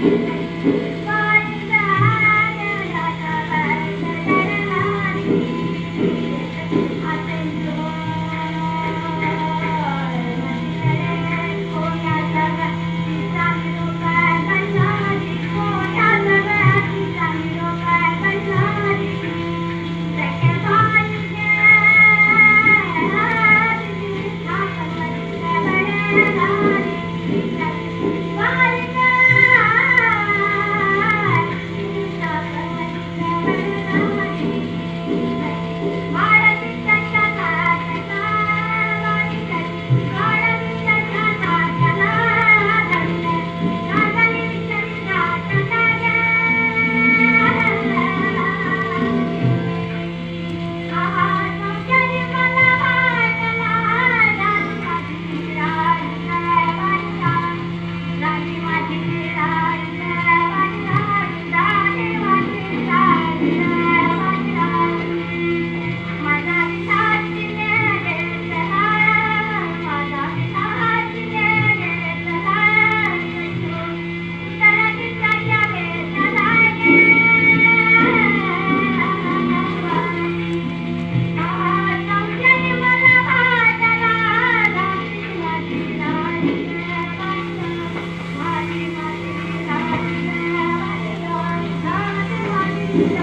Música you.